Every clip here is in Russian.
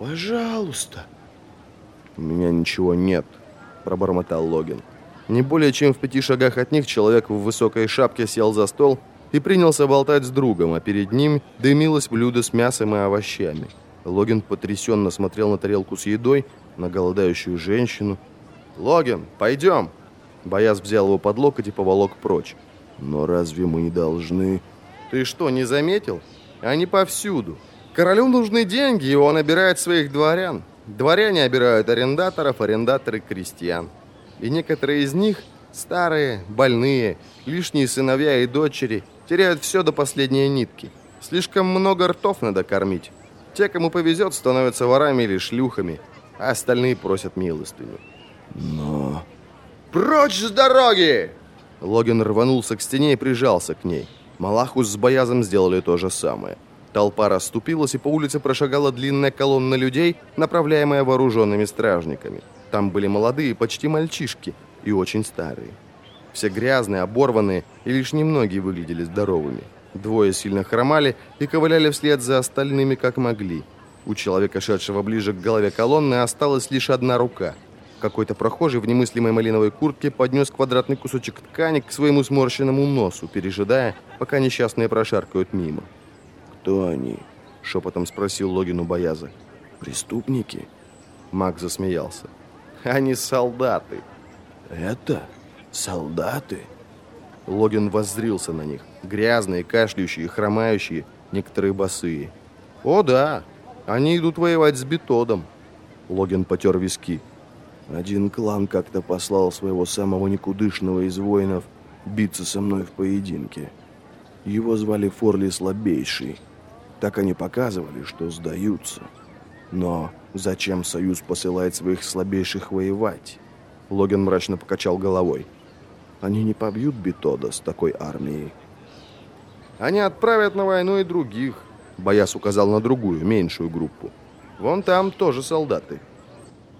Пожалуйста. У меня ничего нет, пробормотал Логин. Не более чем в пяти шагах от них человек в высокой шапке сел за стол и принялся болтать с другом, а перед ним дымилось блюдо с мясом и овощами. Логин потрясенно смотрел на тарелку с едой, на голодающую женщину. «Логин, пойдем!» Бояз взял его под локоть и поволок прочь. «Но разве мы не должны...» «Ты что, не заметил? Они повсюду. Королю нужны деньги, и он обирает своих дворян. Дворяне обирают арендаторов, арендаторы – крестьян. И некоторые из них, старые, больные, лишние сыновья и дочери, теряют все до последней нитки. Слишком много ртов надо кормить. Те, кому повезет, становятся ворами или шлюхами, а остальные просят милостыню. Но... «Прочь с дороги!» Логин рванулся к стене и прижался к ней. Малахус с Боязом сделали то же самое. Толпа расступилась, и по улице прошагала длинная колонна людей, направляемая вооруженными стражниками. Там были молодые, почти мальчишки, и очень старые. Все грязные, оборванные, и лишь немногие выглядели здоровыми. Двое сильно хромали и ковыляли вслед за остальными, как могли. У человека, шедшего ближе к голове колонны, осталась лишь одна рука. Какой-то прохожий в немыслимой малиновой куртке поднес квадратный кусочек ткани к своему сморщенному носу, пережидая, пока несчастные прошаркают мимо. «Кто они?» — шепотом спросил Логину Бояза. «Преступники?» Маг засмеялся. «Они солдаты». «Это солдаты?» Логин воззрился на них. Грязные, кашляющие, хромающие, некоторые босые. «О, да! Они идут воевать с Бетодом!» Логин потер виски. Один клан как-то послал своего самого никудышного из воинов биться со мной в поединке. Его звали Форли Слабейший. Так они показывали, что сдаются. Но зачем Союз посылает своих слабейших воевать? Логин мрачно покачал головой. Они не побьют Бетода с такой армией. Они отправят на войну и других. Бояс указал на другую, меньшую группу. Вон там тоже солдаты.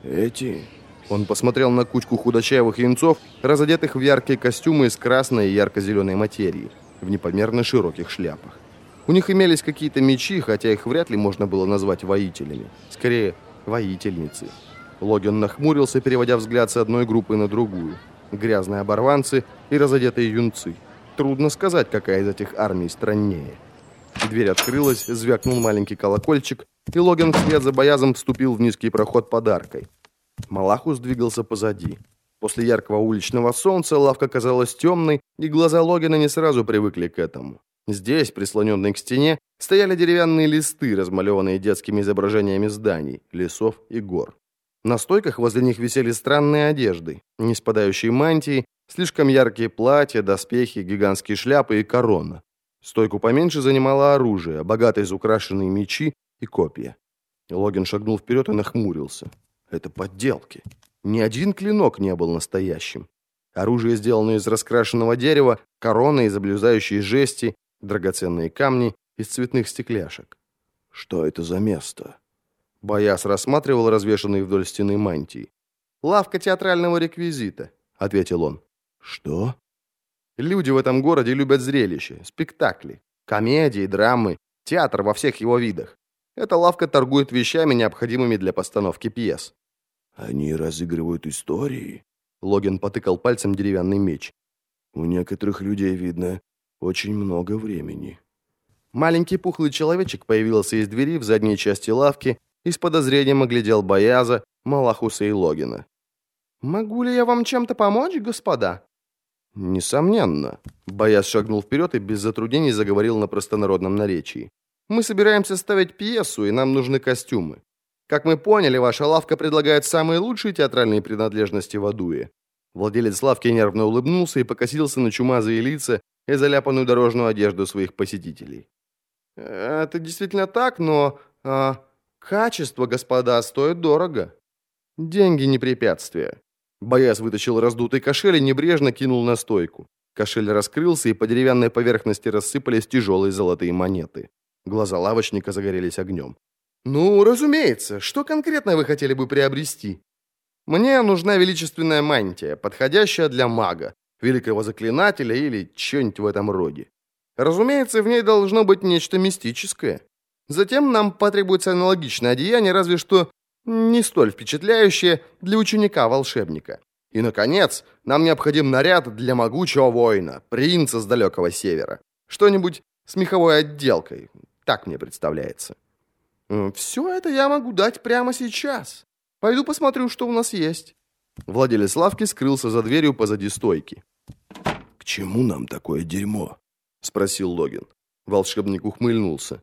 Эти? Он посмотрел на кучку худощавых юнцов, разодетых в яркие костюмы из красной и ярко-зеленой материи, в непомерно широких шляпах. У них имелись какие-то мечи, хотя их вряд ли можно было назвать воителями. Скорее, воительницы. Логин нахмурился, переводя взгляд с одной группы на другую. Грязные оборванцы и разодетые юнцы. Трудно сказать, какая из этих армий страннее. Дверь открылась, звякнул маленький колокольчик, и Логин вслед за боязом вступил в низкий проход подаркой. Малахус двигался позади. После яркого уличного солнца лавка казалась темной, и глаза Логина не сразу привыкли к этому. Здесь, прислоненные к стене, стояли деревянные листы, размалеванные детскими изображениями зданий, лесов и гор. На стойках возле них висели странные одежды, не спадающие мантии, слишком яркие платья, доспехи, гигантские шляпы и корона. Стойку поменьше занимало оружие, богато изукрашенные мечи и копья. Логин шагнул вперед и нахмурился. Это подделки. Ни один клинок не был настоящим. Оружие сделано из раскрашенного дерева, короны из облюзающей жести, драгоценные камни из цветных стекляшек. Что это за место? Бояс рассматривал развешанные вдоль стены мантии. «Лавка театрального реквизита», — ответил он. «Что?» «Люди в этом городе любят зрелища, спектакли, комедии, драмы, театр во всех его видах. Эта лавка торгует вещами, необходимыми для постановки пьес». «Они разыгрывают истории?» Логин потыкал пальцем деревянный меч. «У некоторых людей, видно, очень много времени». Маленький пухлый человечек появился из двери в задней части лавки и с подозрением оглядел Бояза, Малахуса и Логина. «Могу ли я вам чем-то помочь, господа?» «Несомненно». Бояз шагнул вперед и без затруднений заговорил на простонародном наречии. «Мы собираемся ставить пьесу, и нам нужны костюмы. Как мы поняли, ваша лавка предлагает самые лучшие театральные принадлежности в Адуе». Владелец лавки нервно улыбнулся и покосился на чумазые лица и заляпанную дорожную одежду своих посетителей. «Это действительно так, но... А, качество, господа, стоит дорого. Деньги не препятствие». Бояс вытащил раздутый кошель и небрежно кинул на стойку. Кошель раскрылся, и по деревянной поверхности рассыпались тяжелые золотые монеты. Глаза лавочника загорелись огнем. «Ну, разумеется. Что конкретно вы хотели бы приобрести?» «Мне нужна величественная мантия, подходящая для мага, великого заклинателя или что-нибудь в этом роде. Разумеется, в ней должно быть нечто мистическое. Затем нам потребуется аналогичное одеяние, разве что не столь впечатляющее для ученика-волшебника. И, наконец, нам необходим наряд для могучего воина, принца с далекого севера. Что-нибудь с меховой отделкой. Так мне представляется. Все это я могу дать прямо сейчас. Пойду посмотрю, что у нас есть. Владелец лавки скрылся за дверью позади стойки. «К чему нам такое дерьмо?» — спросил Логин. Волшебник ухмыльнулся.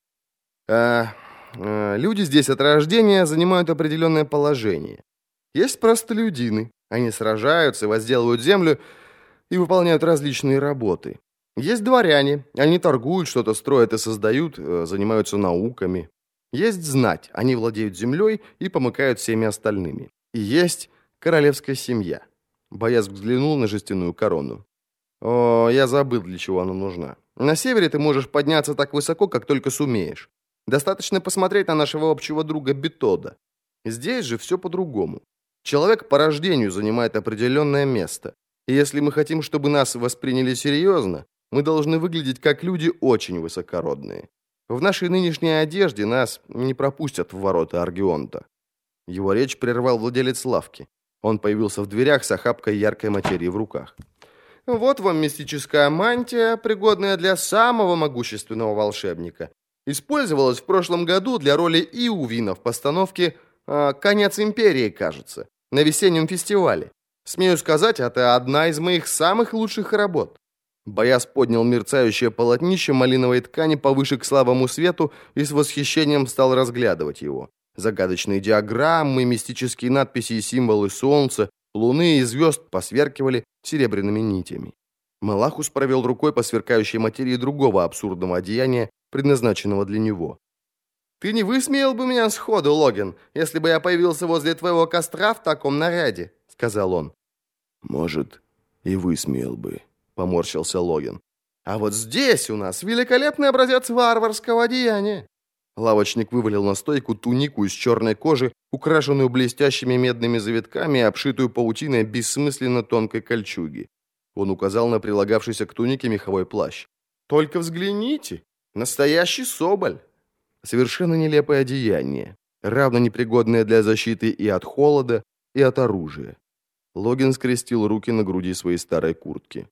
«А, а, люди здесь от рождения занимают определенное положение. Есть простолюдины. Они сражаются, возделывают землю и выполняют различные работы. Есть дворяне. Они торгуют, что-то строят и создают, э, занимаются науками. Есть знать. Они владеют землей и помыкают всеми остальными. И есть королевская семья. Бояз взглянул на жестяную корону. О, я забыл, для чего она нужна. На севере ты можешь подняться так высоко, как только сумеешь. Достаточно посмотреть на нашего общего друга Бетода. Здесь же все по-другому. Человек по рождению занимает определенное место. И если мы хотим, чтобы нас восприняли серьезно, мы должны выглядеть как люди очень высокородные. В нашей нынешней одежде нас не пропустят в ворота Аргионта». Его речь прервал владелец лавки. Он появился в дверях с охапкой яркой материи в руках. «Вот вам мистическая мантия, пригодная для самого могущественного волшебника. Использовалась в прошлом году для роли Иувина в постановке э, «Конец империи», кажется, на весеннем фестивале. Смею сказать, это одна из моих самых лучших работ. Бояс поднял мерцающее полотнище малиновой ткани повыше к слабому свету и с восхищением стал разглядывать его. Загадочные диаграммы, мистические надписи и символы солнца, луны и звезд посверкивали серебряными нитями. Малахус провел рукой по сверкающей материи другого абсурдного одеяния, предназначенного для него. «Ты не высмеял бы меня сходу, Логин, если бы я появился возле твоего костра в таком наряде», — сказал он. «Может, и высмеял бы», поморщился Логин. А вот здесь у нас великолепный образец варварского одеяния. Лавочник вывалил на стойку тунику из черной кожи, украшенную блестящими медными завитками и обшитую паутиной бессмысленно тонкой кольчуги. Он указал на прилагавшийся к тунике меховой плащ. «Только взгляните! Настоящий соболь!» Совершенно нелепое одеяние, равно непригодное для защиты и от холода, и от оружия. Логин скрестил руки на груди своей старой куртки.